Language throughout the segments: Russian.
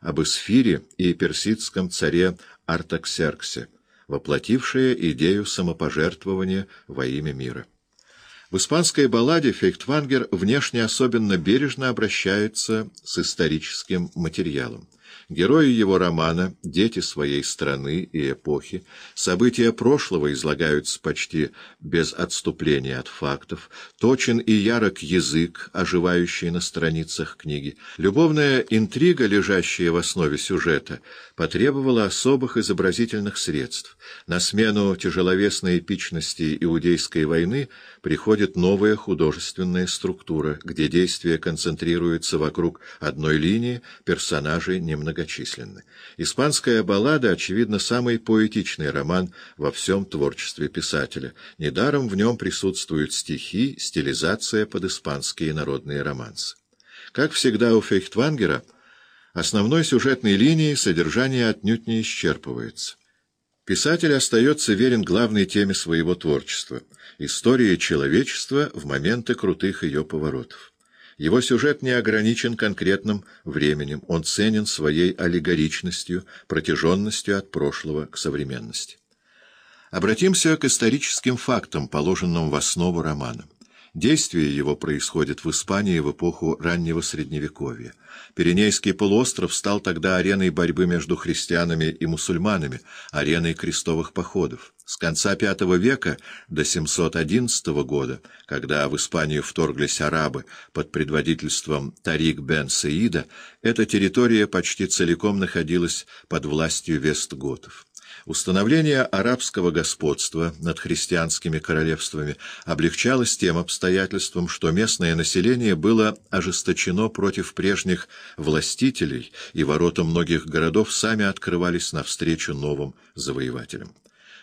об Эсфире и персидском царе Артаксерксе, воплотившее идею самопожертвования во имя мира. В испанской балладе Фейхтвангер внешне особенно бережно обращается с историческим материалом. Герои его романа — дети своей страны и эпохи, события прошлого излагаются почти без отступления от фактов, точен и ярок язык, оживающий на страницах книги. Любовная интрига, лежащая в основе сюжета, потребовала особых изобразительных средств. На смену тяжеловесной эпичности Иудейской войны приходит новая художественная структура, где действие концентрируется вокруг одной линии, персонажей немного многочисленны. Испанская баллада, очевидно, самый поэтичный роман во всем творчестве писателя. Недаром в нем присутствуют стихи, стилизация под испанские народные романсы. Как всегда у Фейхтвангера, основной сюжетной линии содержание отнюдь не исчерпывается. Писатель остается верен главной теме своего творчества — истории человечества в моменты крутых ее поворотов. Его сюжет не ограничен конкретным временем, он ценен своей аллегоричностью, протяженностью от прошлого к современности. Обратимся к историческим фактам, положенным в основу романа. Действие его происходит в Испании в эпоху раннего Средневековья. Пиренейский полуостров стал тогда ареной борьбы между христианами и мусульманами, ареной крестовых походов. С конца V века до 711 года, когда в Испанию вторглись арабы под предводительством Тарик бен Саида, эта территория почти целиком находилась под властью вестготов. Установление арабского господства над христианскими королевствами облегчалось тем обстоятельством, что местное население было ожесточено против прежних властителей, и ворота многих городов сами открывались навстречу новым завоевателям.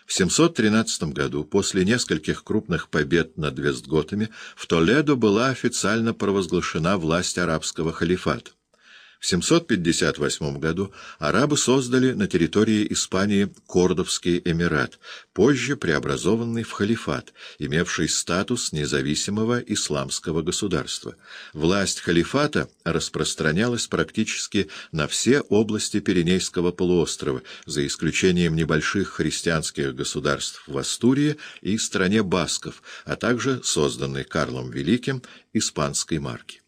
В 713 году, после нескольких крупных побед над Вестготами, в Толедо была официально провозглашена власть арабского халифата. В 758 году арабы создали на территории Испании Кордовский эмират, позже преобразованный в халифат, имевший статус независимого исламского государства. Власть халифата распространялась практически на все области Пиренейского полуострова, за исключением небольших христианских государств в Астурии и стране Басков, а также созданной Карлом Великим испанской марки.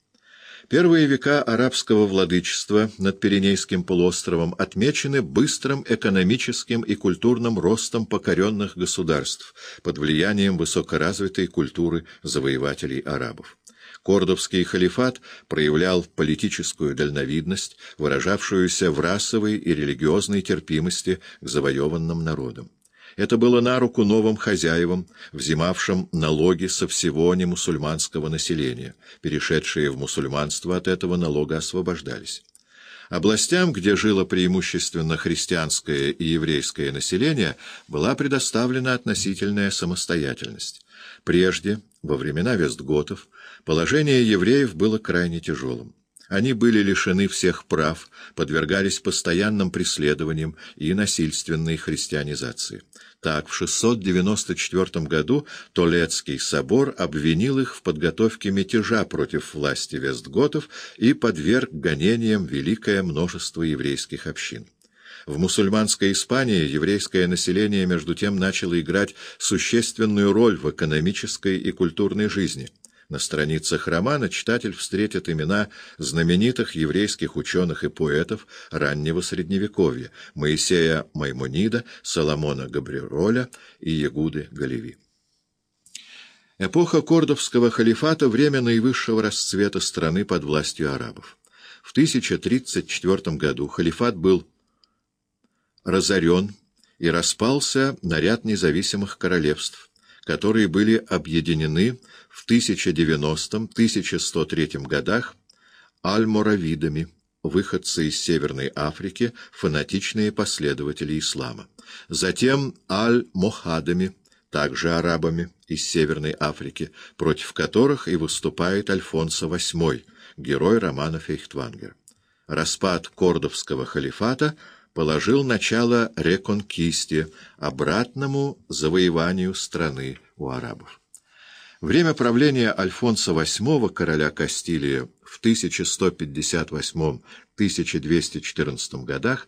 Первые века арабского владычества над Пиренейским полуостровом отмечены быстрым экономическим и культурным ростом покоренных государств под влиянием высокоразвитой культуры завоевателей арабов. Кордовский халифат проявлял политическую дальновидность, выражавшуюся в расовой и религиозной терпимости к завоеванным народам. Это было на руку новым хозяевам, взимавшим налоги со всего немусульманского населения. Перешедшие в мусульманство от этого налога освобождались. Областям, где жило преимущественно христианское и еврейское население, была предоставлена относительная самостоятельность. Прежде, во времена Вестготов, положение евреев было крайне тяжелым. Они были лишены всех прав, подвергались постоянным преследованиям и насильственной христианизации. Так, в 694 году Толецкий собор обвинил их в подготовке мятежа против власти вестготов и подверг гонениям великое множество еврейских общин. В мусульманской Испании еврейское население между тем начало играть существенную роль в экономической и культурной жизни – на страницах романа читатель встретит имена знаменитых еврейских ученых и поэтов раннего Средневековья — Моисея Маймонида, Соломона Габрироля и Ягуды Галеви. Эпоха Кордовского халифата — время наивысшего расцвета страны под властью арабов. В 1034 году халифат был разорен и распался на ряд независимых королевств, которые были объединены в 1090-1103 годах аль-Моравидами, выходцы из Северной Африки, фанатичные последователи ислама. Затем аль-Мохадами, также арабами из Северной Африки, против которых и выступает Альфонсо VIII, герой романа Фейхтвангер. Распад Кордовского халифата — положил начало реконкисте, обратному завоеванию страны у арабов. Время правления Альфонса VIII, короля Кастилии, в 1158-1214 годах